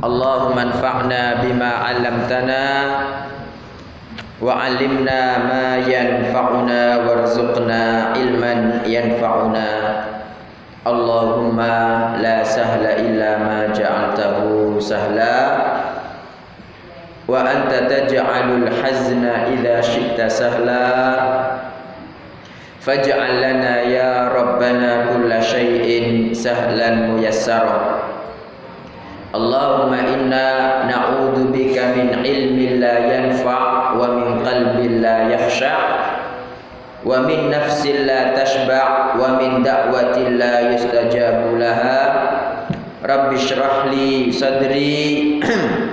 اللهم انفعنا بما علمتنا وعلمنا ما ينفعنا وارزقنا علما ينفعنا. اللهم لا سهل إلا ما جعلته سهلا. وأنت تجعل الحزن إذا شئت سهلا. فاجعل لنا يا ربنا كل شيء سهلا ميسرا. Allahumma inna na'udzubika min ilmin la yanfa' wa min qalbin la yakhsha' wa min nafsin la tashba' wa min da'watin la yustajabu laha. Rabbi shrah li sadri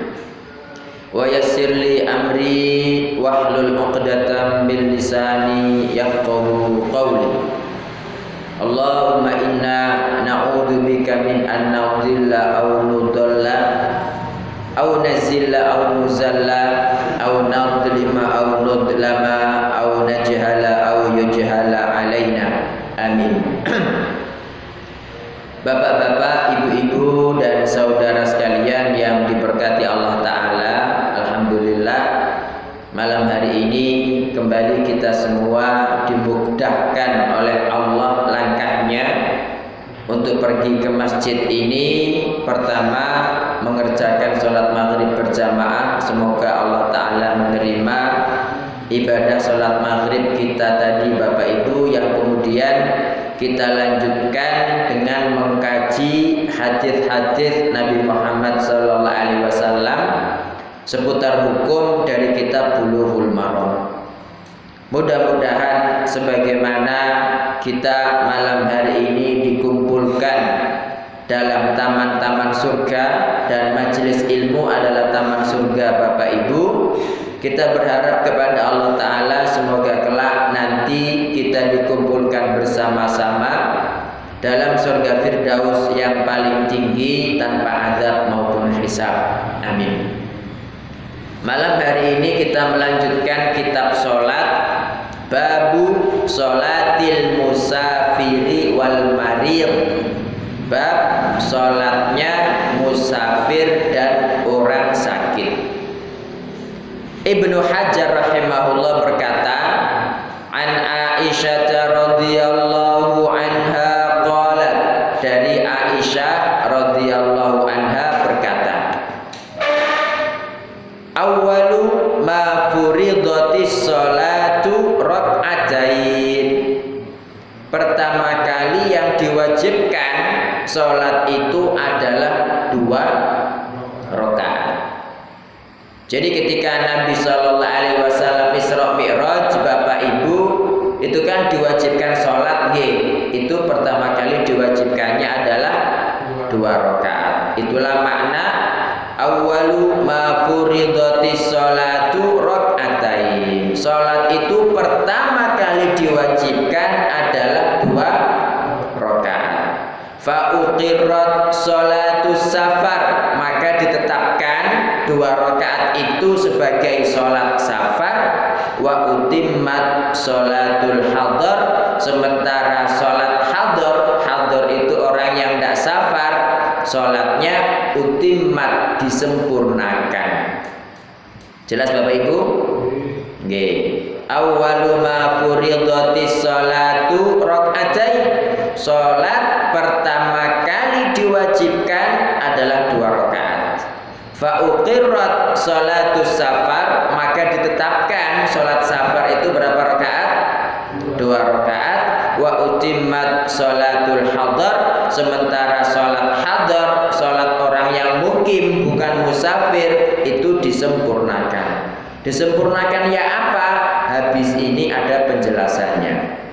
wa yassir li amri wahlul 'uqdatam bil lisani yafqahu qawli. Allahumma inna na'udzubika min an nudilla aw nudalla aw nazilla aw nuzalla aw nadlima aw nudlama aw najhala aw yujhala alaina. Amin. Bapak-bapak, ibu-ibu dan saudara sekalian yang diberkati Allah taala, alhamdulillah malam hari ini kembali kita semua Untuk pergi ke masjid ini Pertama mengerjakan sholat maghrib berjamaah Semoga Allah Ta'ala menerima ibadah sholat maghrib kita tadi Bapak Ibu Yang kemudian kita lanjutkan dengan mengkaji hadis-hadis Nabi Muhammad wasallam seputar hukum dari kitab Bulughul Maram. Mudah-mudahan sebagaimana kita malam hari ini dikumpulkan dalam taman-taman surga dan majelis ilmu adalah taman surga Bapak Ibu kita berharap kepada Allah Ta'ala semoga kelak nanti kita dikumpulkan bersama-sama dalam surga Firdaus yang paling tinggi tanpa azab maupun hisab. Amin. Malam hari ini kita melanjutkan kitab solat Babu solatil musafiri wal marir Bab solatnya musafir dan orang sakit. Ibnu Hajar rahimahullah berkata, An Aisyah radhiyallahu diwajibkan salat itu adalah dua rakaat. Jadi ketika Nabi Shallallahu Alaihi Wasallam Isra Mi'raj, Bapak Ibu itu kan diwajibkan sholat, G. Itu pertama kali diwajibkannya adalah dua rakaat. Itulah makna awalu ma furidatis sholatu rakaatain. Sholat itu pertama kali diwajibkan adalah dua. Fa uqirrat sholatus safar, maka ditetapkan dua rakaat itu sebagai sholat safar. Wa utimmat sholatul hadar. Sementara sholat hadar hadar itu orang yang tidak safar sholatnya utimmat disempurnakan. Jelas bapak ibu? Nggih. Awwalu ma furidatis sholatu rakaatain. Salat pertama kali diwajibkan adalah dua rakaat. Fa uqirrat salatus safar maka ditetapkan salat safar itu berapa rakaat? Dua rakaat wa utimmat salatul hadar sementara salat hadar salat orang yang mukim bukan musafir itu disempurnakan. Disempurnakan ya apa? Habis ini ada penjelasannya.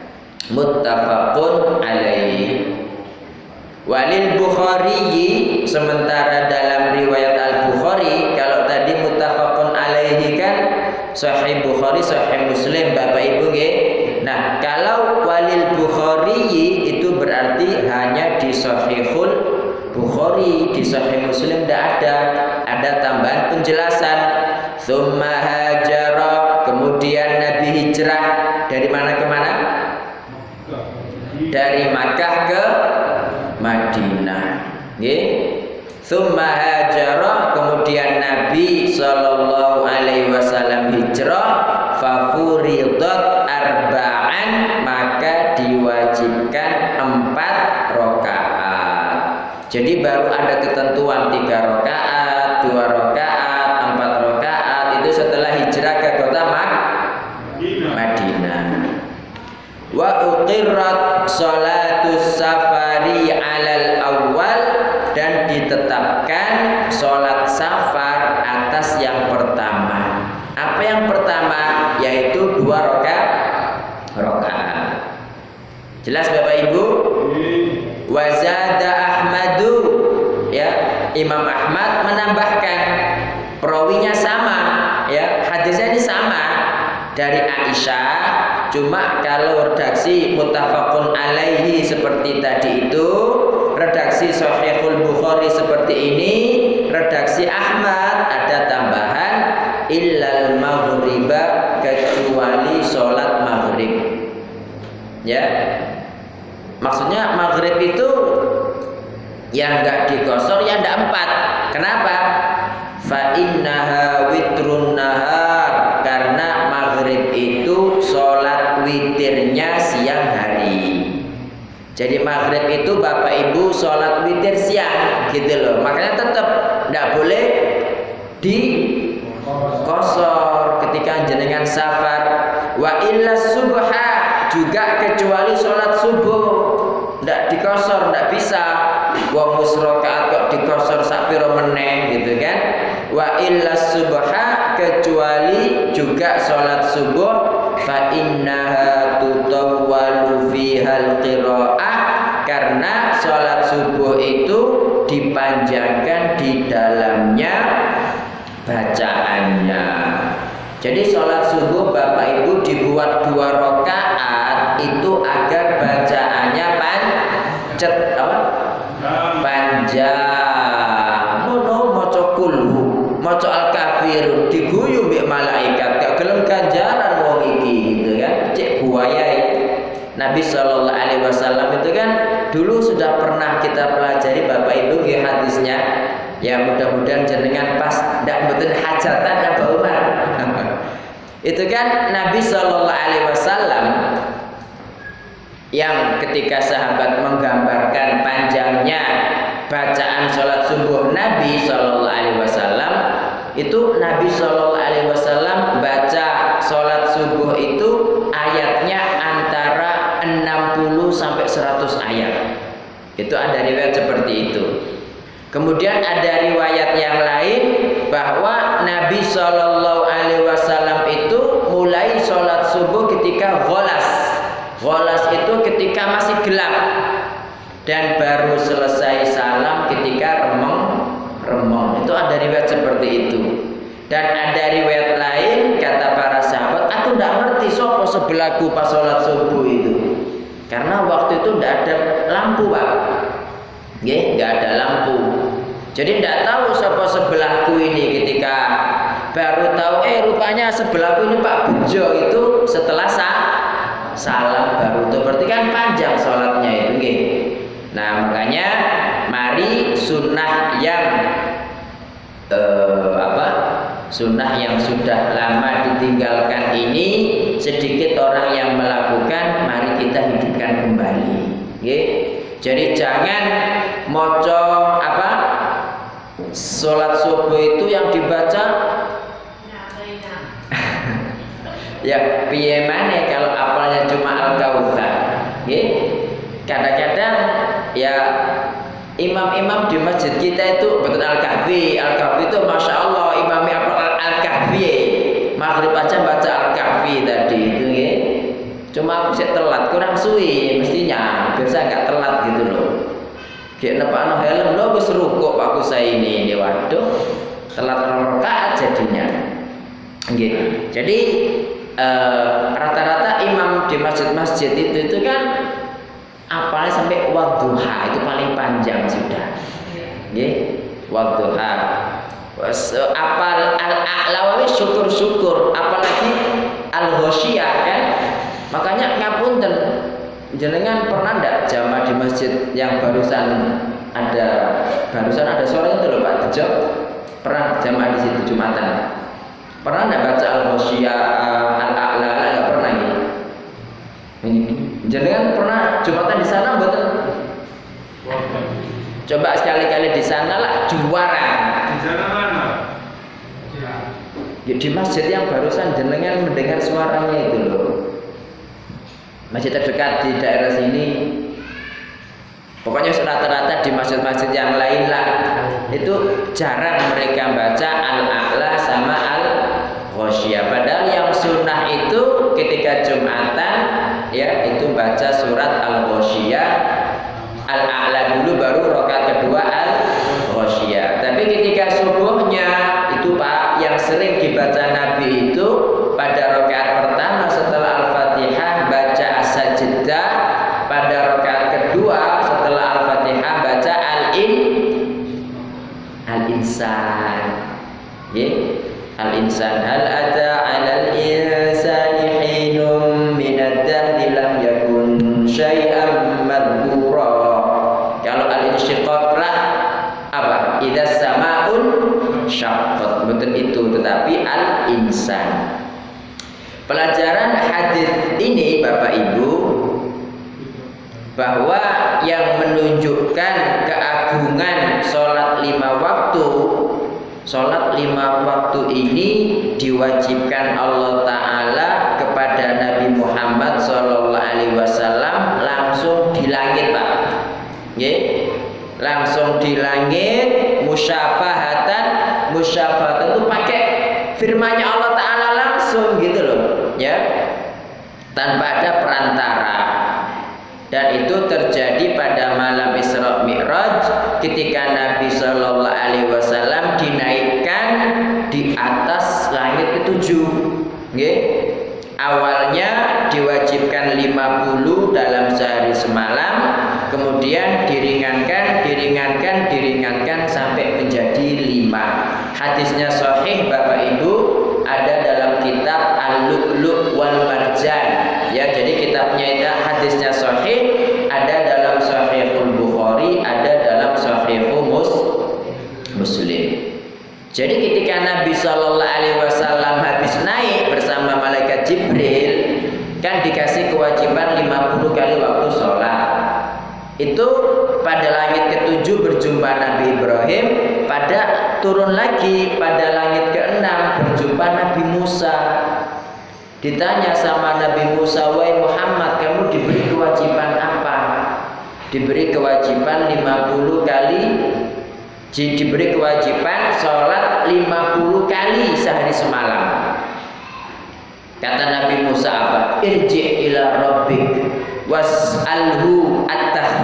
Muttafaqun alaih. Walil Bukhari sementara dalam riwayat Al Bukhari kalau tadi muttafaqun alaihi kan Sahih Bukhari Sahih Muslim Bapak Ibu nggih. Nah, kalau walil Bukhari itu berarti hanya di Sahihul Bukhari, di Sahih Muslim tidak ada. Ada tambahan penjelasan. Tsumma hajara, kemudian Nabi hijrah dari mana ke mana? Dari Makkah ke Madinah. Nggih. Tsumma hajara kemudian Nabi sallallahu alaihi wasallam hijrah fafuridat arba'an maka diwajibkan empat rakaat. Jadi baru ada ketentuan tiga rakaat, dua rakaat, empat rakaat itu setelah hijrah ke kota Mak Madinah. Wa uqirrat salatus safari alal awal dan ditetapkan sholat safar atas yang pertama. Apa yang pertama? Yaitu dua rakaat. Rakaat. Jelas Bapak Ibu? Wazada Ahmadu ya Imam Ahmad menambahkan perawinya sama ya hadisnya ini sama dari Aisyah cuma kalau redaksi mutafakun alaihi seperti tadi itu redaksi Sahihul Bukhari seperti ini redaksi Ahmad ada tambahan illal maghriba kecuali sholat maghrib. Ya. Maksudnya maghrib itu yang enggak dikosor ya enggak empat. Kenapa? Fa innaha witrun nahar karena maghrib itu sholat witirnya siang hari. Jadi maghrib itu bapak ibu sholat witir siang gitu loh. Makanya tetap enggak boleh di kosor ketika jenengan safar. Wa illa subha juga kecuali sholat subuh. Ndak dikosor ndak bisa. Wa musrokaat kok dikosor sapiro meneng gitu kan? Wa illa subha kecuali juga sholat subuh fa innaha tutawwalu fihal qiraah karena sholat subuh itu dipanjangkan di dalamnya bacaannya jadi sholat subuh Bapak Ibu dibuat dua rakaat itu agar bacaannya pancet apa? Panjang. Mono maca kulhu, maca al kafir diguyu mbek malaikat gak gelem ganjaran wong iki gitu kan. Cek buaya Nabi Shallallahu Alaihi Wasallam itu kan dulu sudah pernah kita pelajari Bapak Ibu ya hadisnya. Ya mudah-mudahan jenengan pas tidak betul hajatan Nabi Umar. Itu kan Nabi Shallallahu Alaihi Wasallam yang ketika sahabat menggambarkan panjangnya bacaan sholat subuh Nabi Shallallahu Alaihi Wasallam itu Nabi Shallallahu Alaihi Wasallam baca sholat subuh itu ayatnya antara 60 sampai 100 ayat itu ada riwayat seperti itu Kemudian ada riwayat yang lain bahwa Nabi Shallallahu Alaihi Wasallam itu mulai sholat subuh ketika golas. Golas itu ketika masih gelap dan baru selesai salam ketika remeng remeng. Itu ada riwayat seperti itu. Dan ada riwayat lain kata para sahabat, aku tidak ngerti sopo sebelahku pas sholat subuh itu. Karena waktu itu tidak ada lampu pak. Nggih, nggak ada lampu. Jadi tidak tahu siapa sebelahku ini ketika baru tahu eh rupanya sebelahku ini Pak Bejo itu setelah sa salam baru itu berarti kan panjang sholatnya itu nggih. Nah, makanya mari sunnah yang eh? Sunnah yang sudah lama ditinggalkan ini sedikit orang yang melakukan mari kita hidupkan kembali. Jadi jangan moco apa? Sholat subuh itu yang dibaca? Ya piye mana kalau apalnya cuma al-kautsar Kadang-kadang ya imam-imam di masjid kita itu betul al-kahfi. Al-kahfi itu Masya Allah imamnya al-kahfi Maghrib aja baca al-kahfi tadi itu ya Cuma aku sih telat, kurang suwi mestinya Biasa nggak telat gitu loh Kayak nepakno helm lo wis rukuk Pak saya ini ini waduh telat rakaat jadinya. Nggih. Jadi rata-rata imam di masjid-masjid itu itu kan apalnya sampai wadduha itu paling panjang sudah. Nggih. Wadduha. Apal al-a'la syukur-syukur apalagi al-ghasyiyah kan. Makanya ngapunten jenengan pernah ndak jamaah di masjid yang barusan ada barusan ada suara itu loh Pak Tejo pernah jamaah di situ Jumatan? Pernah nggak baca al-Ghoshiyah al-A'la? Nggak pernah gitu Jangan pernah Jumatan di sana betul Coba sekali-kali di sana lah juara. Di sana? Ya, di masjid yang barusan jenengan mendengar suaranya itu loh. Masjid terdekat di daerah sini. Pokoknya rata-rata di masjid-masjid yang lain lah. Itu jarang mereka baca al-a'la sama al-ghosyah. Padahal yang sunnah itu ketika Jumatan ya itu baca surat al-ghosyah al-a'la dulu baru rokat kedua al-ghosyiyah. Tapi ketika subuhnya sering dibaca Nabi itu pada rokat pertama setelah al-fatihah baca as-sajdah, pada rokat kedua setelah al-fatihah baca al-in al-insan. Ya, al-insan hal pelajaran hadis ini Bapak Ibu bahwa yang menunjukkan keagungan sholat lima waktu Sholat lima waktu ini diwajibkan Allah Ta'ala kepada Nabi Muhammad Sallallahu Alaihi Wasallam langsung di langit Pak Ye? Langsung di langit musyafahatan musyafahatan itu pakai firmannya Allah Taala langsung gitu loh, ya. Tanpa ada perantara. Dan itu terjadi pada malam Isra Mi'raj ketika Nabi Shallallahu Alaihi Wasallam dinaikkan di atas langit ketujuh. Okay? Awalnya diwajibkan 50 dalam sehari semalam, kemudian diringankan, diringankan, diringankan sampai menjadi 5. Hadisnya sahih Bapak Ibu ada dalam kitab Al-Lu'lu' wal Marjan. Ya, jadi kitabnya itu hadisnya sahih, ada dalam Sahihul Bukhari, ada dalam Sahihul Mus Muslim. Jadi ketika Nabi Shallallahu Alaihi Wasallam habis naik bersama malaikat Jibril, kan dikasih kewajiban 50 kali waktu sholat. Itu pada langit ketujuh berjumpa Nabi Ibrahim, pada turun lagi pada langit keenam berjumpa Nabi Musa. Ditanya sama Nabi Musa, "Wahai Muhammad, kamu diberi kewajiban apa?" Diberi kewajiban 50 kali diberi kewajiban sholat 50 kali sehari semalam. Kata Nabi Musa apa? Irji ila rabbik was'alhu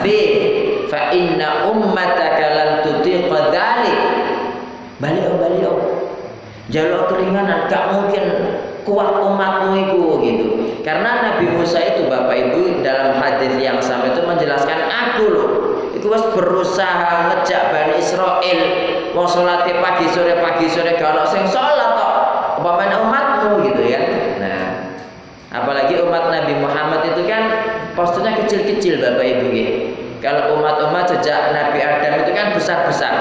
at-takhfif fa inna ummataka lan tutiqa dzalik. Balik om balik om. Jalur keringanan gak mungkin kuat umatmu itu gitu. Karena Nabi Musa itu Bapak Ibu dalam hadis yang sama itu menjelaskan aku loh Iku was berusaha ngejak Bani Israel mau sholat pagi sore pagi sore kalau sing sholat kok umatmu gitu ya. Apalagi umat Nabi Muhammad itu kan posturnya kecil-kecil Bapak Ibu gitu. Kalau umat-umat sejak Nabi Adam itu kan besar-besar.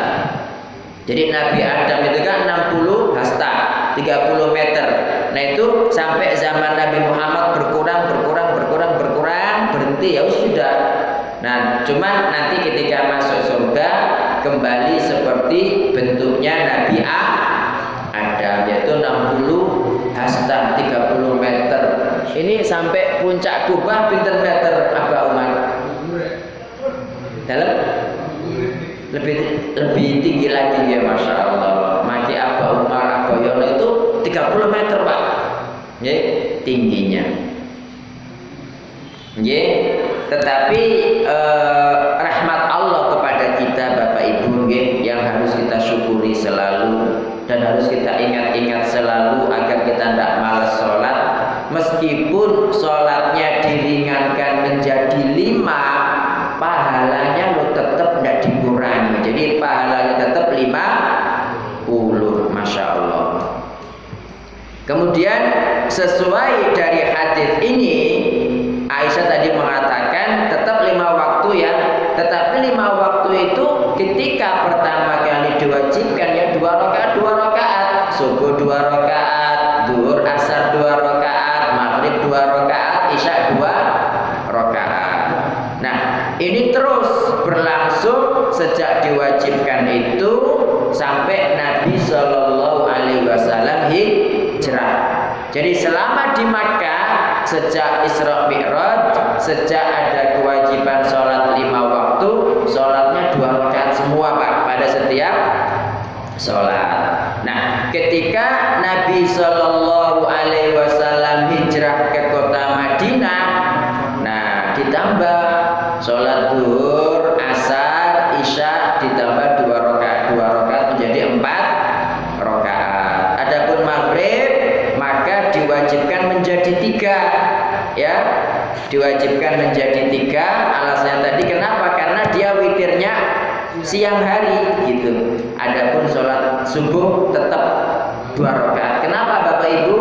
Jadi Nabi Adam itu kan 60 hasta, 30 meter. Nah itu sampai zaman Nabi Muhammad berkurang, berkurang, berkurang, berkurang, berhenti ya sudah Nah, cuman nanti ketika masuk surga kembali seperti bentuknya Nabi A ada yaitu 60 hasta 30 meter. Ini sampai puncak kubah pinter meter apa Umar? Dalam lebih lebih tinggi lagi ya Masya Allah. Maki apa Umar apa Yono itu 30 meter Pak. Ya, tingginya. Ya, tetapi eh, rahmat Allah kepada kita Bapak Ibu yang harus kita syukuri selalu dan harus kita ingat-ingat selalu agar kita tidak malas sholat meskipun sholatnya diringankan menjadi lima pahalanya lo tetap tidak dikurangi. Jadi pahalanya tetap lima puluh Masya Allah. Kemudian sesuai dari hadis ini Aisyah tadi mengatakan tetap lima waktu ya. Tetapi lima waktu itu ketika pertama kali diwajibkan jadi selama di Makkah sejak Isra Mi'raj, sejak ada kewajiban sholat lima waktu, sholatnya dua rakaat semua pak pada setiap sholat. Nah, ketika Nabi Shallallahu Alaihi Wasallam hijrah ke kota Madinah, nah ditambah sholat duhur, asar, isya ditambah dua rakaat, dua rakaat menjadi empat rakaat. Adapun maghrib maka diwajibkan menjadi tiga ya. Diwajibkan menjadi tiga alasannya tadi. Kenapa? Karena dia witirnya siang hari gitu. Adapun sholat subuh tetap dua rakaat. Kenapa bapak ibu?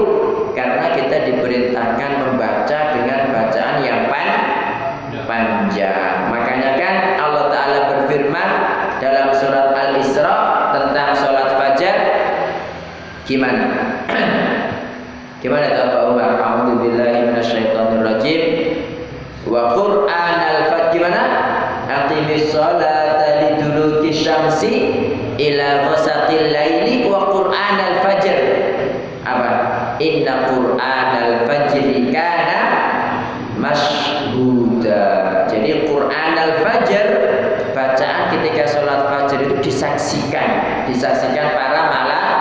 Karena kita diperintahkan membaca dengan bacaan yang pan panjang. Makanya kan Allah Ta'ala berfirman dalam surat Al-Isra tentang sholat fajar Gimana Inna Qur'anal fajr kana mashhuda. Jadi Qur'anal fajr bacaan ketika sholat fajar itu disaksikan, disaksikan para malaikat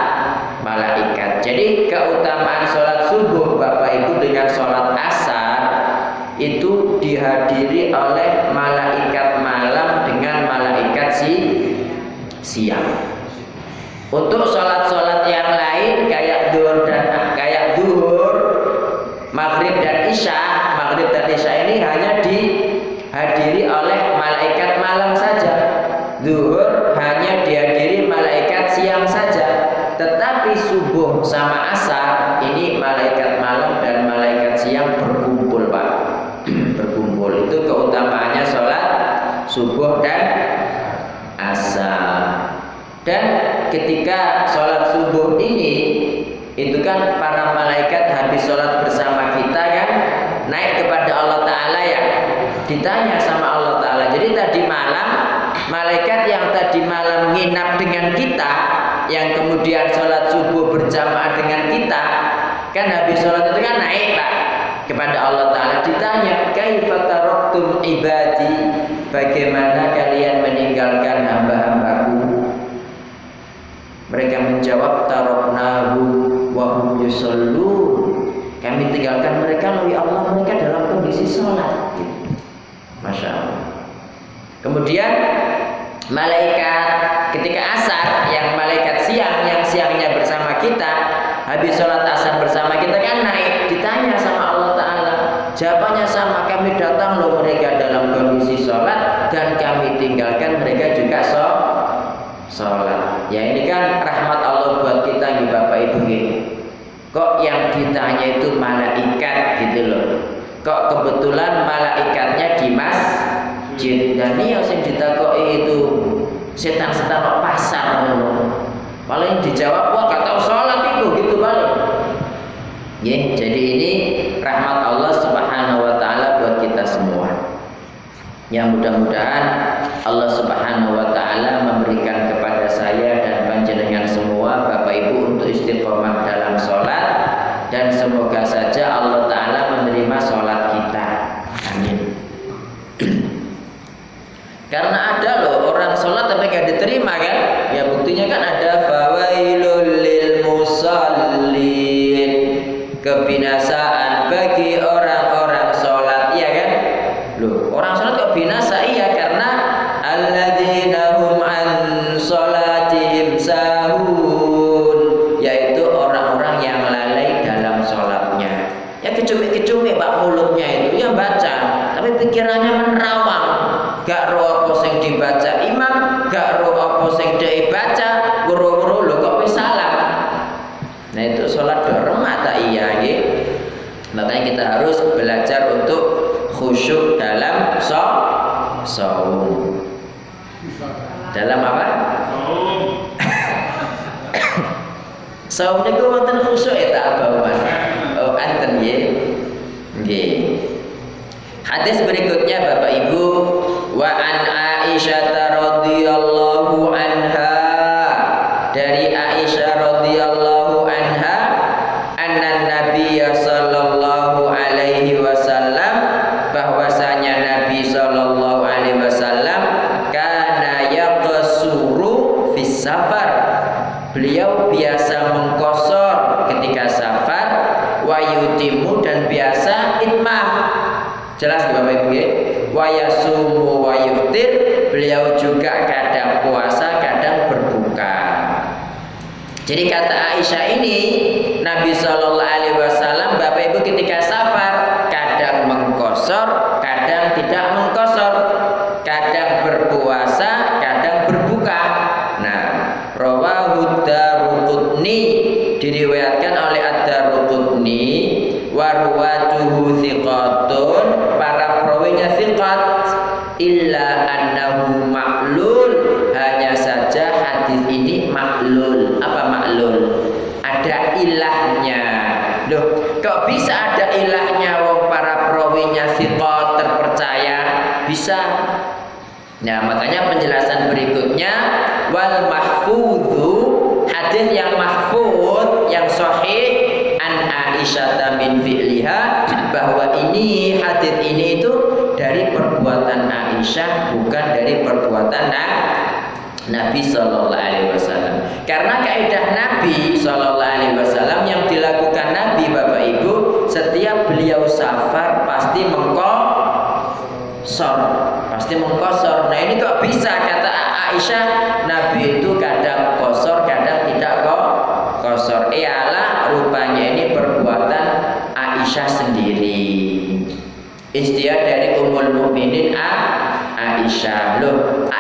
malaikat. Jadi keutamaan sholat subuh Bapak Ibu dengan sholat asar itu dihadiri oleh malaikat malam dengan malaikat si siang. Untuk sholat-sholat yang lain kayak zuhur dan kayak zuhur, maghrib dan isya, maghrib dan isya ini hanya dihadiri oleh malaikat malam saja. Zuhur hanya dihadiri malaikat siang saja. Tetapi subuh sama asar ini malaikat malam dan malaikat siang berkumpul pak Berkumpul itu keutamaannya sholat subuh dan asar Dan ketika sholat subuh ini Itu kan para malaikat habis sholat bersama kita kan Naik kepada Allah Ta'ala ya. Ditanya sama Allah Ta'ala. Jadi tadi malam Malaikat yang tadi malam nginap dengan kita yang kemudian sholat subuh berjamaah dengan kita kan habis sholat itu kan naik pak kepada Allah Ta'ala. Ditanya kaifataroktum ibadi? Bagaimana kalian meninggalkan hamba-hambaku mereka menjawab taroknahu wahum yusallun. Kami tinggalkan mereka lalu ya Allah mereka dalam kondisi sholat. Masya Allah. Kemudian malaikat ketika asar yang malaikat siang yang siangnya bersama kita habis sholat asar bersama kita kan naik ditanya sama Allah Ta'ala. Jawabannya sama kami datang loh mereka dalam kondisi sholat dan kami tinggalkan mereka juga sholat ya ini kan rahmat Allah buat kita nih Bapak Ibu kok yang ditanya itu malaikat gitu loh. Kok kebetulan malaikatnya di masjid? Dan ini yang ditakoi itu setan-setan kok pasar paling dijawab wah gak tahu sholat itu gitu balik ya jadi ini rahmat Allah subhanahu wa ta'ala buat kita semua. Yang mudah-mudahan Allah subhanahu wa ta'ala memberikan kepada saya dan panjenengan semua Bapak Ibu safar. Beliau biasa mengkosor ketika safar wa yutimu dan biasa itmam. Jelas Bapak Ibu ya? Wa yasumu wa yuftir beliau juga kadang puasa kadang berbuka. Jadi kata Aisyah ini Nabi Shallallahu Alaihi Wasallam Bapak Ibu ketika safar kadang mengkosor thiqatun para perawinya thiqat illa annahu ma'lul. Hanya saja hadis ini maklul apa maklul ada ilahnya. Loh kok bisa ada ilahnya wong para perawinya thiqat terpercaya? Bisa. Nah, makanya penjelasan berikutnya wal mahfudhu hadis yang mahfud yang sahih an Aisyah min fi'liha bahwa ini hadis ini itu dari perbuatan Aisyah bukan dari perbuatan Nabi Shallallahu Alaihi Wasallam. Karena kaidah Nabi Shallallahu Alaihi Wasallam yang dilakukan Nabi Bapak Ibu setiap beliau safar pasti mengkosor pasti mengkosor. Nah ini kok bisa kata Aisyah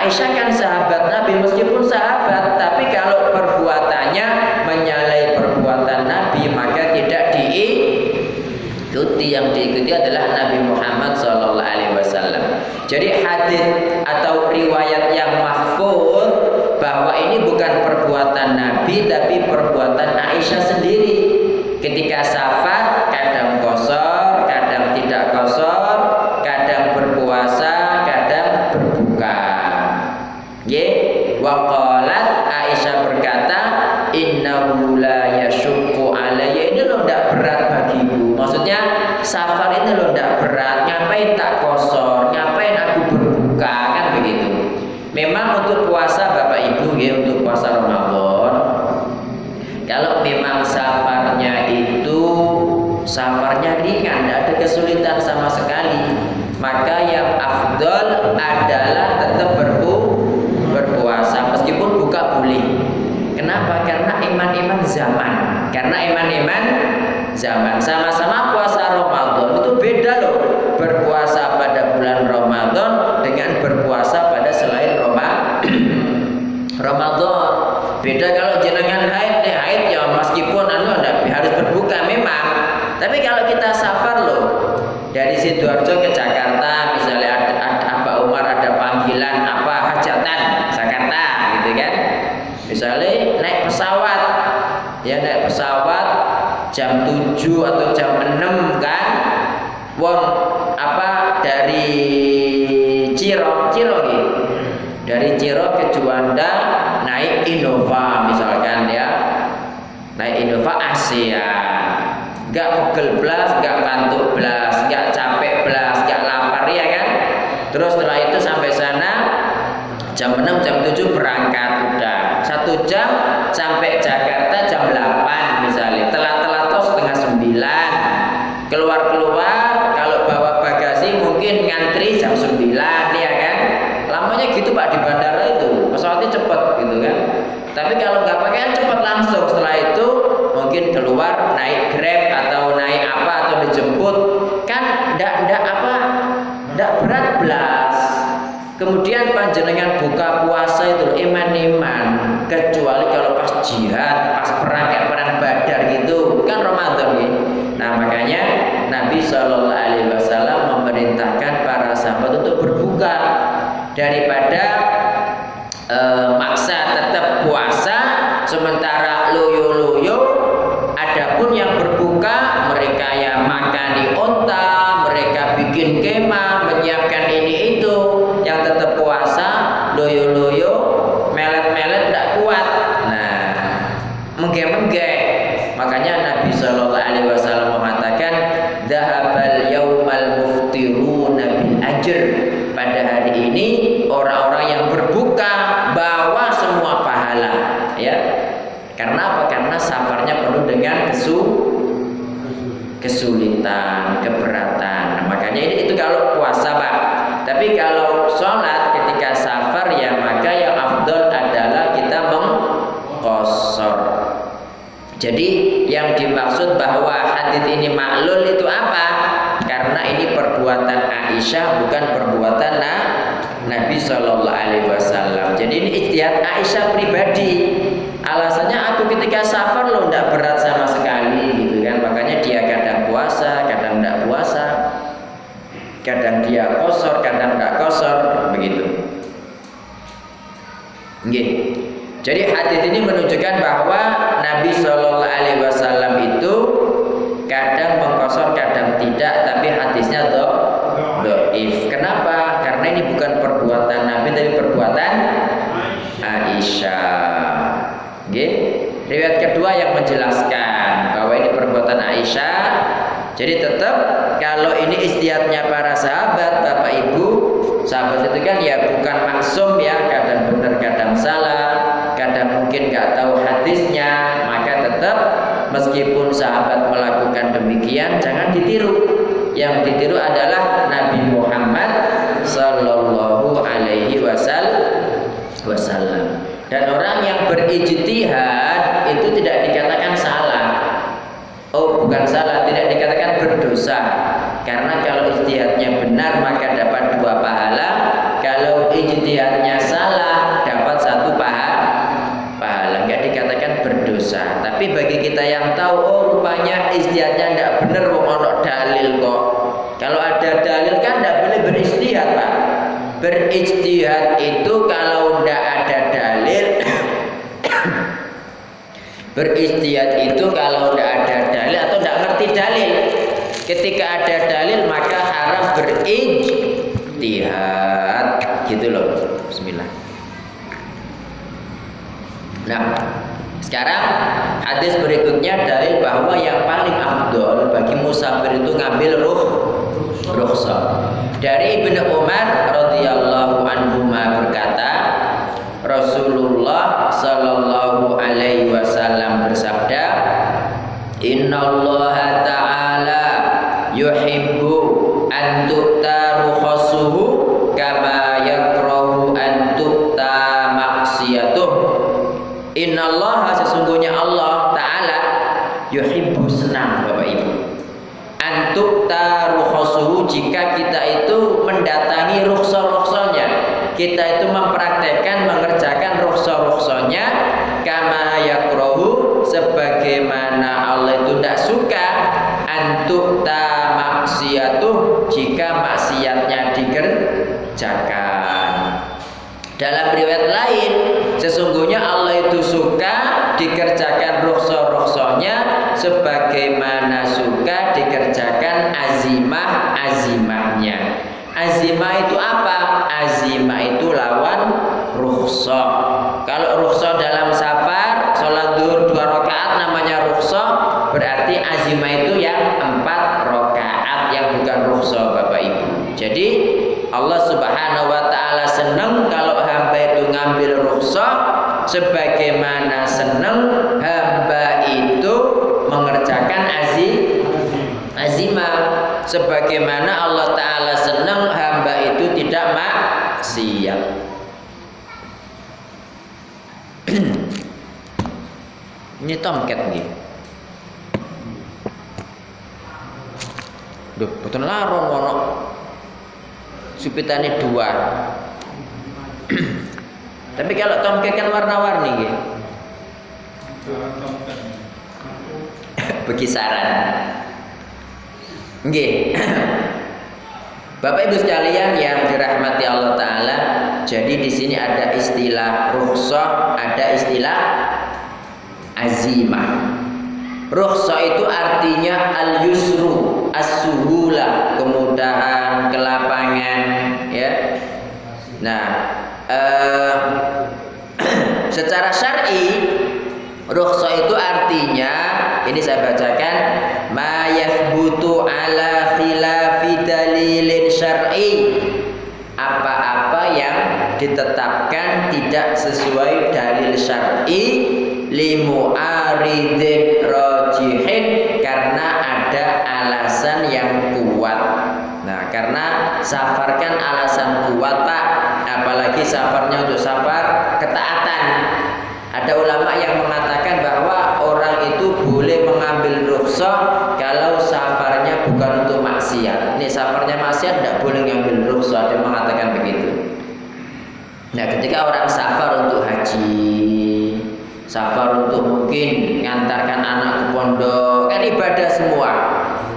Aisyah kan sahabat Nabi meskipun sahabat, tapi kalau perbuatannya menyalahi perbuatan Nabi maka tidak diikuti. Yang diikuti adalah Nabi Muhammad Shallallahu Alaihi Wasallam. Jadi hadis atau riwayat yang mahfud bahwa ini bukan perbuatan Nabi tapi perbuatan Aisyah sendiri. Ketika safar kadang kosor, kadang tidak kosor, kadang berpuasa, kadang berbuka. Ye, waqalat Aisyah berkata, "Innahu la yashukku alayya." Ini loh tidak berat bagiku. Maksudnya safar ini loh tidak berat. Ngapain tak kosor? Ngapain aku berbuka? Kan begitu. Memang untuk puasa Bapak Ibu ya untuk puasa Ramadan kalau memang safarnya itu safarnya ringan, tidak ada kesulitan sama sekali, maka yang afdol adalah tetap berpu, berpuasa meskipun buka boleh. Kenapa? Karena iman-iman zaman. Karena iman-iman zaman sama-sama puasa Ramadan itu beda loh. Berpuasa pada bulan Ramadan dengan berpuasa pada selain Ramadan. Beda kalau jenengan haid, eh haid ya meskipun anu anda harus berbuka memang. Tapi kalau kita safar loh dari sidoarjo ke Jakarta, misalnya ada, ada Abah Umar ada panggilan apa hajatan Jakarta, gitu kan? Misalnya naik pesawat, ya naik pesawat jam 7 atau jam 6 kan? Wong apa dari Ciro, Ciro gitu. Dari Ciro ke Juanda naik Innova misalkan ya. Naik Innova Asia. Gak pegel belas gak ngantuk belas gak capek belas gak lapar ya kan? Terus setelah itu sampai sana jam 6 jam 7 berangkat udah. Satu jam sampai Jakarta jam 8 misalnya. Telat-telat tuh setengah 9 keluar-keluar kalau bawa bagasi mungkin ngantri jam 9 ya kan? Lamanya gitu pak di bandara itu. Pesawatnya cepet gitu kan? Tapi kalau nggak pakai cepat langsung. Setelah itu mungkin keluar naik grab atau naik apa atau dijemput. Kan ndak ndak apa ndak berat belas kemudian panjenengan buka puasa itu iman-iman kecuali kalau pas jihad pas perang kayak perang badar gitu. Kan Ramadan ya. Nah makanya Nabi Shallallahu Alaihi Wasallam memerintahkan para sahabat untuk berbuka daripada e, maksa tetap puasa sementara loyo-loyo. Adapun yang berbuka mereka yang makan di onta mereka bikin kemah menyiapkan ini itu yang tetap puasa loyo-loyo melet-melet tidak kuat nah mengge-mengge. Makanya Nabi Shallallahu Alaihi Wasallam mengatakan dahabal yaumal muftiruna bil ajr. Pada hari ini orang-orang yang berbuka bawa semua pahala ya. Karena apa? Karena safarnya penuh dengan kesu kesulitan keberatan. Nah, makanya ini itu kalau puasa pak. Tapi kalau sholat ketika safar ya maka yang afdol adalah kita mengkosor jadi yang dimaksud bahwa hadis ini maklul itu apa? Karena ini perbuatan Aisyah bukan perbuatan nah, Nabi Shallallahu Alaihi Wasallam. Jadi ini ikhtiar Aisyah pribadi. Alasannya aku ketika safar lo tidak berat sama sekali gitu kan. Makanya dia kadang puasa, kadang tidak puasa. Kadang dia kosor, kadang tidak kosor begitu. Jadi hadis ini menunjukkan bahwa Nabi Shallallahu Alaihi Wasallam itu kadang mengkosor, kadang tidak, tapi hadisnya do doif. Kenapa? Karena ini bukan perbuatan Nabi, tapi perbuatan Aisyah. Oke. Riwayat kedua yang menjelaskan bahwa ini perbuatan Aisyah. Jadi tetap kalau ini istiadatnya para sahabat, bapak ibu, sahabat itu kan ya bukan maksum ya, kadang benar, kadang salah kadang mungkin nggak tahu hadisnya maka tetap meskipun sahabat melakukan demikian jangan ditiru. Yang ditiru adalah Nabi Muhammad Sallallahu Alaihi Wasallam. Dan orang yang berijtihad itu tidak dikatakan salah. Oh bukan salah tidak dikatakan berdosa. Karena kalau ijtihadnya benar maka dapat dua pahala. Kalau ijtihadnya salah dapat satu pahala nggak berdosa. Tapi bagi kita yang tahu, oh rupanya istihadnya tidak benar, wong dalil kok. Kalau ada dalil kan tidak boleh beristihad pak. Itu kalau tidak ada dalil, beristihad itu kalau tidak ada dalil atau tidak ngerti dalil. Ketika ada dalil maka haram berijtihad. Gitu loh. Bismillah. Nah, sekarang hadis berikutnya dalil bahwa yang paling afdol bagi musafir itu ngambil ruh rukhsah. Dari Ibnu Umar tidak suka Antuk ta maksiatuh jika maksiatnya dikerjakan dalam riwayat lain, sesungguhnya Allah itu suka dikerjakan rukhsah-rukhsahnya sebagaimana suka dikerjakan azimah-azimahnya. Azimah itu apa? Azimah itu lawan rukhsah. Kalau rukhsah dalam safar, sholat duhur dua rakaat namanya rukhsah, berarti azimah itu yang empat rakaat yang bukan rukhsah Bapak Ibu. Jadi Allah Subhanahu wa taala senang kalau hamba itu ngambil rukhsah sebagaimana senang hamba itu mengerjakan azim azimah sebagaimana Allah taala senang hamba itu tidak maksiat. Ini tomcat nih. Duh, betul larong wono supitane dua tapi kalau tomcat kan warna-warni gitu bekisaran Nggih. Bapak Ibu sekalian yang dirahmati Allah taala, Jadi di sini ada istilah rukhsah, ada istilah azimah. Rukhsah itu artinya al-yusru, as-suhula, kemudahan, kelapangan, ya. Nah, eh, secara syar'i rukhsah itu artinya ini saya bacakan ma yathbutu ala khilafi dalilin syar'i apa-apa yang ditetapkan tidak sesuai dalil syar'i limu'aridin rajihin karena ada alasan yang kuat. Nah, karena safar kan alasan kuat, Pak. Apalagi safarnya untuk safar ketaatan. Ada ulama Nah, ketika orang safar untuk haji, safar untuk mungkin mengantarkan anak ke pondok, kan ibadah semua.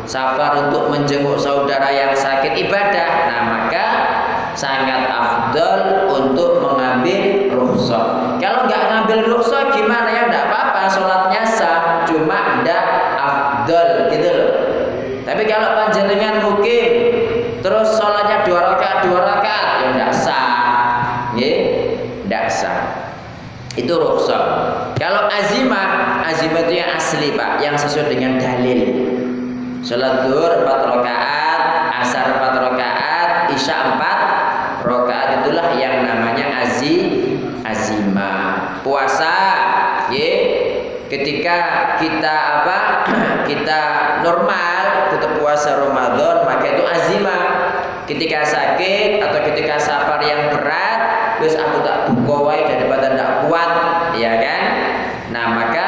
Safar untuk menjenguk saudara yang sakit ibadah. Nah, maka sangat afdol untuk mengambil rukhsah. Kalau nggak ngambil rukhsah gimana ya? Nggak apa-apa, sholatnya sah, cuma nggak afdol gitu loh. Tapi kalau panjenengan mungkin terus sholatnya Itu rukhsah. Kalau azimah, azimah itu yang asli pak, yang sesuai dengan dalil. Sholat duhur 4 rakaat, asar 4 rakaat, isya 4 rakaat itulah yang namanya azi azimah. Puasa, ye, ketika kita apa? kita normal tetap puasa Ramadan, maka itu azimah. Ketika sakit atau ketika safar yang berat, wis aku tak buka wae daripada tidak kuat, ya kan? Nah, maka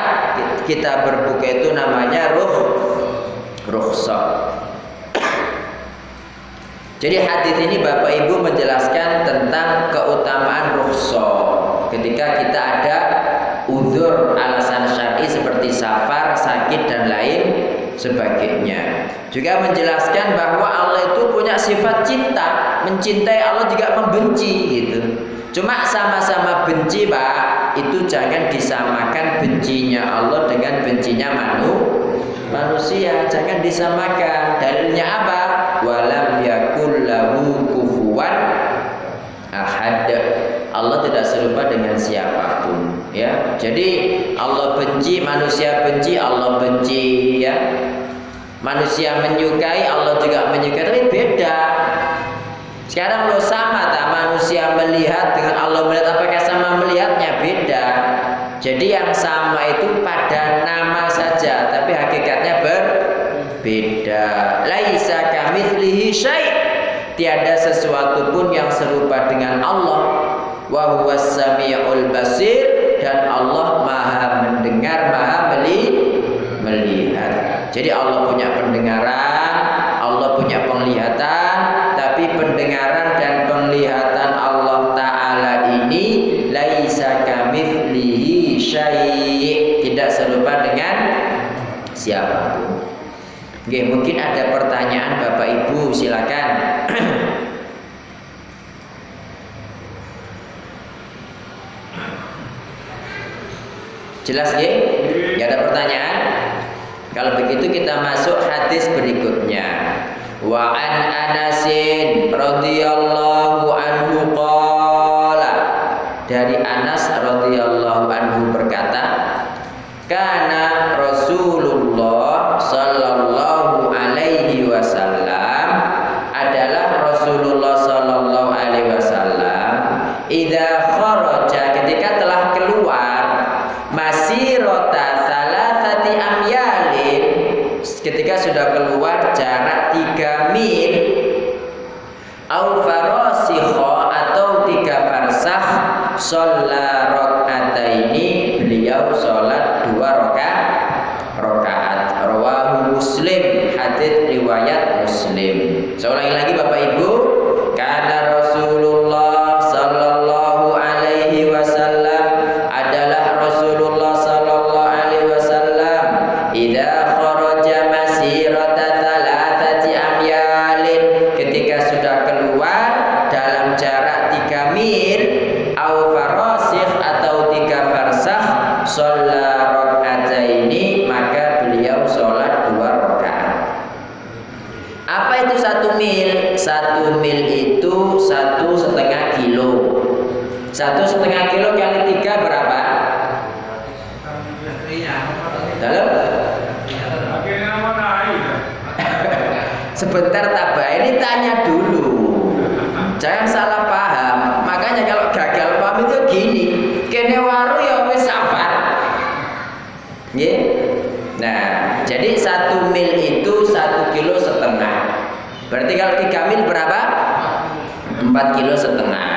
kita berbuka itu namanya ruh rukhsah. Jadi hadis ini Bapak Ibu menjelaskan tentang keutamaan rukhsah. Ketika kita ada uzur alasan syar'i seperti safar, sakit dan lain sebagainya. Juga menjelaskan bahwa Allah itu punya sifat cinta, mencintai Allah juga membenci gitu. Cuma sama-sama benci, Pak. Itu jangan disamakan bencinya Allah dengan bencinya manu manusia, jangan disamakan. Dalilnya apa? Walam yakul lahu kufuwan ahad. Allah tidak serupa dengan siapa pun, ya. Jadi Allah benci, manusia benci, Allah benci, ya. Manusia menyukai, Allah juga menyukai, tapi beda. Sekarang lo sama tak manusia melihat dengan Allah melihat apakah sama melihatnya beda. Jadi yang sama itu pada nama saja, tapi hakikatnya berbeda. Laisa kamitslihi syai'. Tiada sesuatu pun yang serupa dengan Allah. Wa huwas samiul basir dan Allah Maha mendengar, Maha melihat. Jadi Allah punya pendengaran, penglihatan Allah taala ini laisa kamitslihi syai' tidak serupa dengan siapa pun. Oke, mungkin ada pertanyaan Bapak Ibu, silakan. Jelas ya? Gak ada pertanyaan? Kalau begitu kita masuk hadis berikutnya. Wa an Anasin radhiyallahu anhu qala. Dari Anas radhiyallahu anhu berkata kana Rasulullah sallallahu alaihi wasallam adalah Rasulullah sallallahu alaihi wasallam idza satu mil itu satu setengah kilo. Satu setengah kilo kali tiga berapa? Dalam? Sebentar tabah ini tanya dulu. Jangan salah paham. 4 kilo setengah.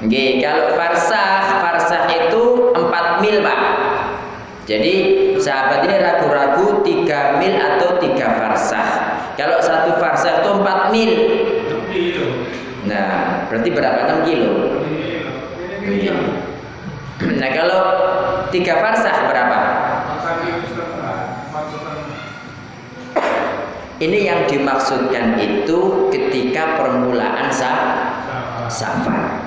Oke, kalau farsah, farsah itu 4 mil pak. Jadi sahabat ini ragu-ragu 3 mil atau 3 farsah. Kalau satu farsah itu 4 mil. Nah, berarti berapa? 6 kilo? Nah, kalau 3 farsah berapa? Ini yang dimaksudkan itu ketika permulaan sah, safar.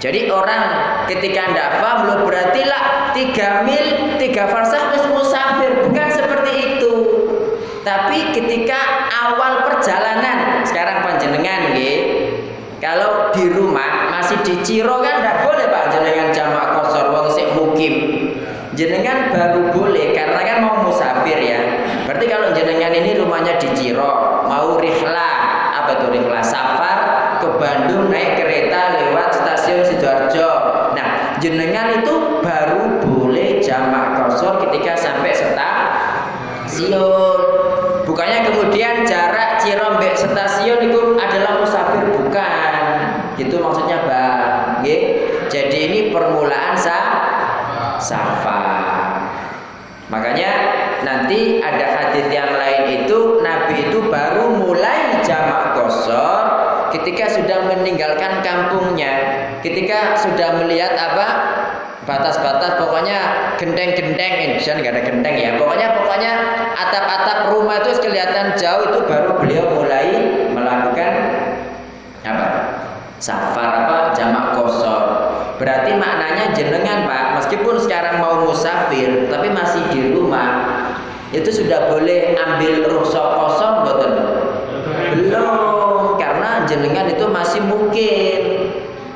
Jadi orang ketika tidak paham lo berarti lah tiga mil tiga farsah wis musafir bukan seperti itu. Tapi ketika awal perjalanan sekarang panjenengan nggih kalau di rumah masih di Ciro kan tidak boleh Pak jenengan jamak kosor wong sik mukim. Jenengan baru boleh karena kan mau musafir ya. Berarti kalau jenengan ini rumahnya di Ciro, mau rihlah apa itu rihlah safar ke Bandung naik kereta lewat stasiun Sidoarjo. Nah, jenengan itu baru boleh jamak kosor ketika sampai stasiun. Bukannya kemudian jarak Cirombek stasiun itu adalah musafir bukan. Itu maksudnya Bang. Jadi ini permulaan sa safar. Makanya nanti ada hadis yang lain itu Nabi itu baru mulai jamak kosor ketika sudah meninggalkan kampungnya, ketika sudah melihat apa? Batas-batas pokoknya genteng-genteng Indonesia nggak ada genteng ya? Pokoknya pokoknya atap-atap rumah itu kelihatan jauh itu baru beliau mulai melakukan apa? Safar apa? Jamak kosor berarti maknanya jenengan pak meskipun sekarang mau musafir tapi masih di rumah itu sudah boleh ambil rukhsah kosong betul belum karena jenengan itu masih mungkin.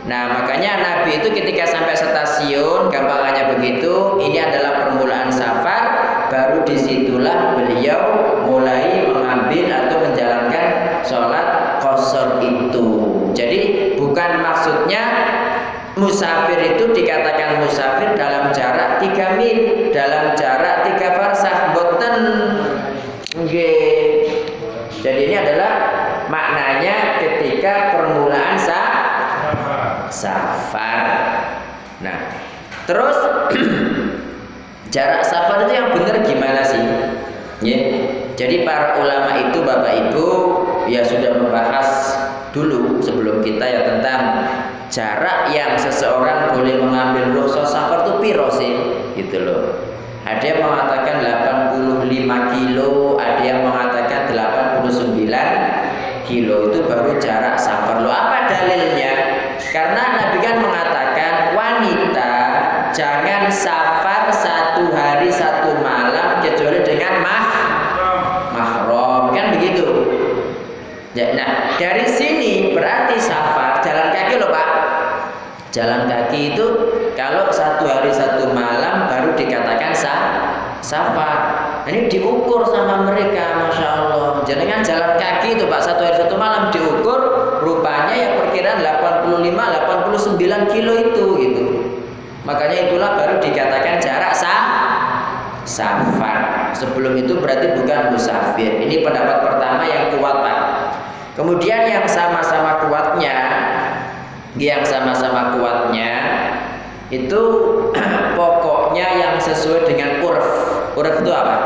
Nah makanya Nabi itu ketika sampai stasiun gampangannya begitu ini adalah permulaan safar baru di situlah beliau mulai mengambil atau menjalankan sholat kosor itu. Jadi bukan maksudnya musafir itu dikatakan musafir dalam jarak 3 mil dalam jarak safar. Nah, terus jarak safar itu yang benar gimana sih? Ya. Jadi para ulama itu Bapak Ibu ya sudah membahas dulu sebelum kita ya tentang jarak yang seseorang boleh mengambil rukhsah safar itu piro sih gitu loh. Ada yang mengatakan 85 kilo, ada yang mengatakan 89 kilo itu baru jarak safar. Lo apa dalilnya? Karena Nabi kan mengatakan wanita jangan safar satu hari satu malam kecuali dengan mah mahram kan begitu. Ya, nah dari sini berarti safar jalan kaki loh pak. Jalan kaki itu kalau satu hari satu malam baru dikatakan sah, safar. Ini diukur sama mereka, masya Allah. Jangan jalan kaki itu pak satu hari satu malam diukur, rupanya ya perkiraan 85, 89 kilo itu gitu. Makanya itulah baru dikatakan jarak sah, safar. Sebelum itu berarti bukan musafir. Ini pendapat pertama yang kuat. Kemudian yang sama-sama kuatnya yang sama-sama kuatnya itu pokoknya yang sesuai dengan urf. Urf itu apa?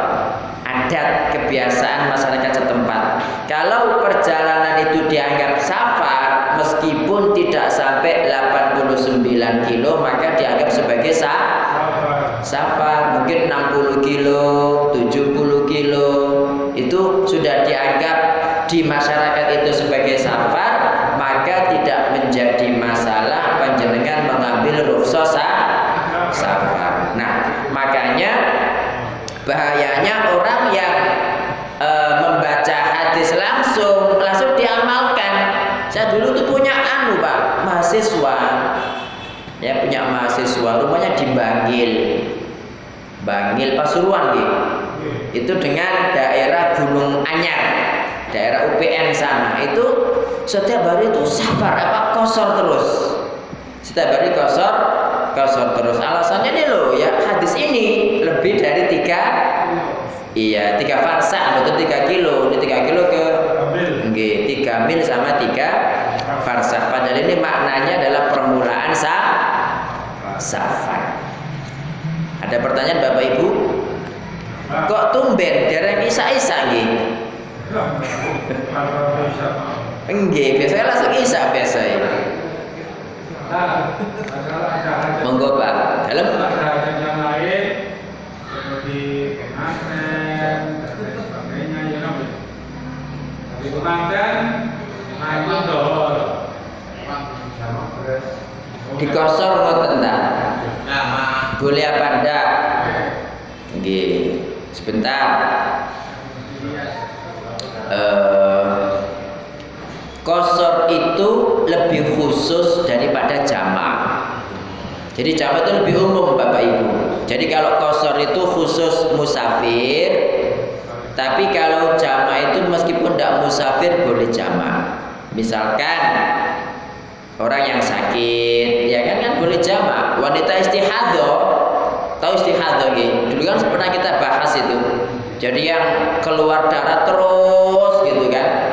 Adat kebiasaan masyarakat setempat. Kalau perjalanan itu dianggap safar meskipun tidak sampai 89 kilo maka dianggap sebagai sah safar mungkin 60 kilo 70 kilo itu sudah dianggap di masyarakat itu sebagai safar maka tidak menjadi masalah panjenengan mengambil rukhsah safar. Nah, makanya bahayanya orang yang e, membaca hadis langsung langsung diamalkan. Saya dulu tuh punya anu pak mahasiswa. Ya punya mahasiswa rumahnya di Bangil. Bangil Pasuruan gitu itu dengan daerah Gunung Anyar daerah UPN sana. Itu setiap hari itu sabar apa kosor terus. Setiap hari kosor kosor terus alasannya nih loh ya hadis ini lebih dari tiga iya tiga farsa atau tiga kilo ini tiga kilo ke Nggih, tiga mil sama tiga farsah. Padahal ini maknanya adalah permulaan sa safar. Ada pertanyaan Bapak Ibu? Kok tumben dereng isa-isa nggih? Nggih, biasanya langsung isa biasa Monggo Pak. Dalam ya dikosor ngoten ta? Boleh apa ndak? Nggih. Sebentar. Eh, kosor itu lebih khusus daripada jamaah. Jadi jamaah itu lebih umum Bapak Ibu. Jadi kalau kosor itu khusus musafir, tapi kalau jamaah itu meskipun tidak musafir boleh jamaah. Misalkan orang yang sakit, ya kan kan boleh jamaah. Wanita istihadah, tahu istihadah gitu. Dulu kan pernah kita bahas itu. Jadi yang keluar darah terus gitu kan.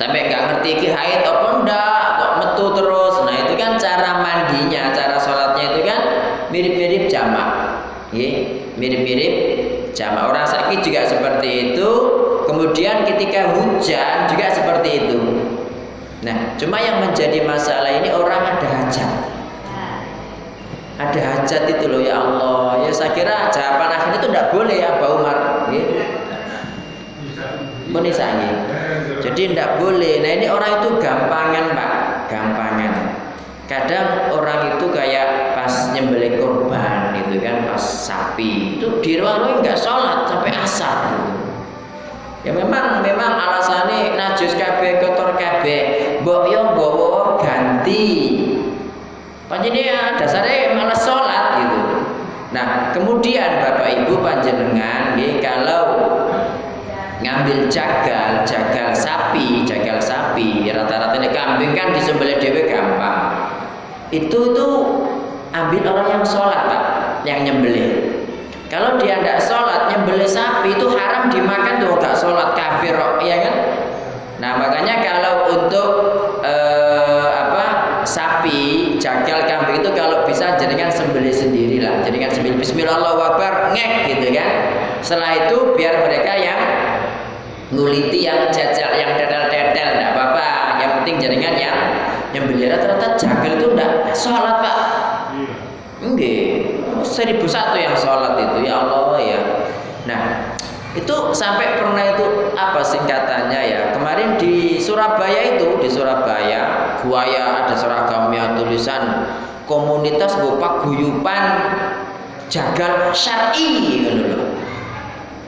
Sampai nggak ngerti ki haid apa enggak, kok metu terus. Nah, itu kan cara mandinya, cara sholatnya itu kan mirip-mirip jamaah. Nggih, mirip-mirip jamaah. Orang sakit juga seperti itu. Kemudian ketika hujan juga seperti itu. Nah, cuma yang menjadi masalah ini orang ada hajat. Ada hajat itu loh ya Allah. Ya saya kira jawaban akhir itu tidak boleh ya Pak Umar. Menisangi. Jadi tidak boleh. Nah ini orang itu gampangan Pak, gampangan. Kadang orang itu kayak pas nyembelih korban gitu kan, pas sapi itu di ruang-ruang nggak sholat sampai asar. Gitu. Ya memang memang alasannya najis kabeh kotor kabeh. Mbok yo nggawa ganti. Panjenengan dasarnya malah sholat gitu. Nah, kemudian Bapak Ibu panjenengan kalau ngambil jagal, jagal sapi, jagal sapi, rata-rata ini kambing kan disembelih dewe gampang. Itu tuh ambil orang yang sholat pak, yang nyembelih. Kalau dia tidak sholat, nyembelih sapi itu haram dimakan tuh gak sholat kafir, ya kan? Nah makanya kalau untuk eh, apa sapi, jagal, kambing itu kalau bisa jadikan sembelih sendiri lah, jadikan sembelih Bismillahirrahmanirrahim, ngek gitu kan. Setelah itu biar mereka yang nguliti yang jajal, yang tetel-tetel, tidak apa-apa. Yang penting jaringan yang nyembelih rata-rata jagal itu enggak sholat pak. Enggak, seribu satu yang sholat itu ya Allah ya. Nah itu sampai pernah itu apa singkatannya ya kemarin di Surabaya itu di Surabaya buaya ada seragamnya tulisan komunitas bopak guyupan jagal syar'i gitu loh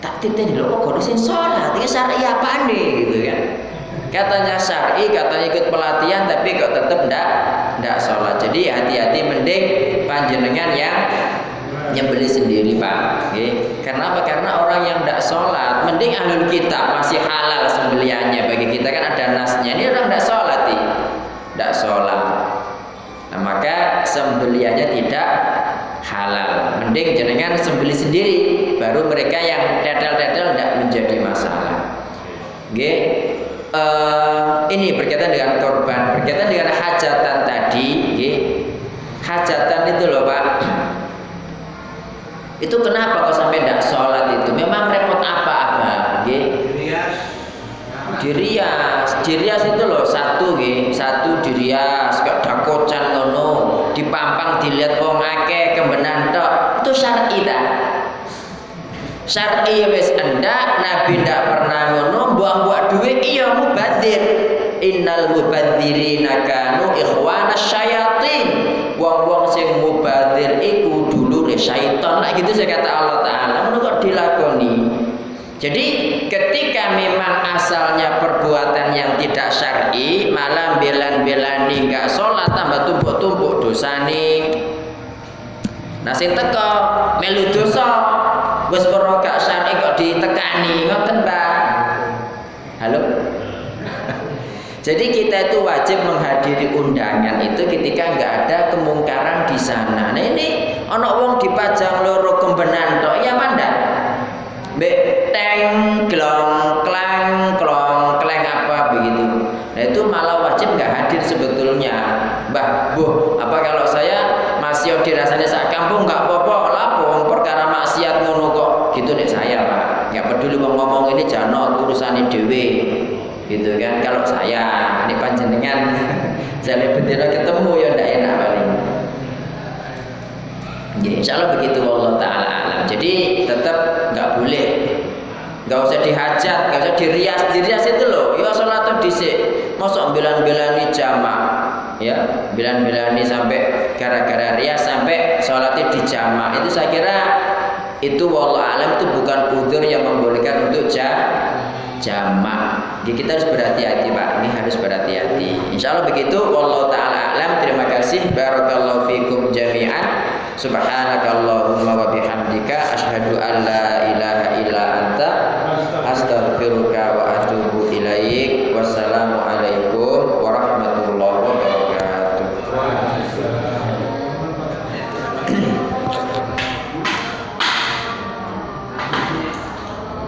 tak titeni lho kok sing sholat iki syar'i apa nih? Gitu kan katanya syar'i katanya ikut pelatihan tapi kok tetap ndak ndak sholat jadi hati-hati mending panjenengan yang nyembeli sendiri pak. Oke. karena apa? Karena orang yang ndak sholat mending ahlul kitab masih halal sembeliannya bagi kita. Kan ada nasnya. Ini orang ndak sholat ndak sholat nah maka sembeliannya tidak halal. Mending jenengan sembeli sendiri baru mereka yang tetel-tetel tidak menjadi masalah. Oke. Uh, ini berkaitan dengan korban berkaitan dengan hajatan tadi Oke. hajatan itu loh pak. Itu kenapa kok sampai tidak sholat itu? Memang repot apa apa dirias. Dirias. Itu loh satu ge satu dirias kok dakocan ngono dipampang dilihat wong akeh kembenan tok. Itu syar'i ta? Syar'i wis endak nabi ndak pernah ngono buang-buang duit iya mubadzir. Innal mubadzirina kanu ikhwana syayatin. Wong-wong sing mubadzir iku dulure syaitan. Lah gitu saya kata Allah taala. Ngono kok dilakoni Jadi ketika memang asalnya perbuatan yang tidak syar'i, malah belan-belani nggak sholat tambah tumpuk-tumpuk dosa nih. Nah sing teko melu dosa wis perkara gak syar'i kok ditekani ngoten Pak. Halo? Jadi kita itu wajib menghadiri undangan itu ketika nggak ada kemungkaran di sana. Nah ini ono wong dipajang loro kembenan tok ya manda. Mbek teng klong klang klong kleng apa begitu. Nah itu malah wajib nggak hadir sebetulnya. Mbah, Bu, apa kalau saya masih dirasanya saat kampung nggak apa-apa lapung perkara maksiat ngono kok gitu deh saya Pak. Nggak peduli mau ngomong ini jangan urusan dewe gitu kan kalau saya ini panjenengan saya bendera ketemu ya ndak enak paling ya, insya Allah begitu Allah Ta'ala jadi tetap nggak boleh. Nggak usah dihajat nggak usah dirias. Dirias itu loh ya sholat disik masuk bilan-bilani jamaah ya. Bilan-bilani sampai gara-gara rias sampai sholatnya di jamaah itu saya kira itu wallah alam itu bukan udur yang membolehkan untuk jamak. Jadi kita harus berhati-hati Pak. Ini harus berhati-hati. Insya Allah begitu. Wallahu taala alam. Terima kasih. Barakallahu fikum jami'an. Subhanakallahumma wa bihamdika asyhadu an la ilaha illa anta astaghfiruka wa atubu ilaik. Wassalamu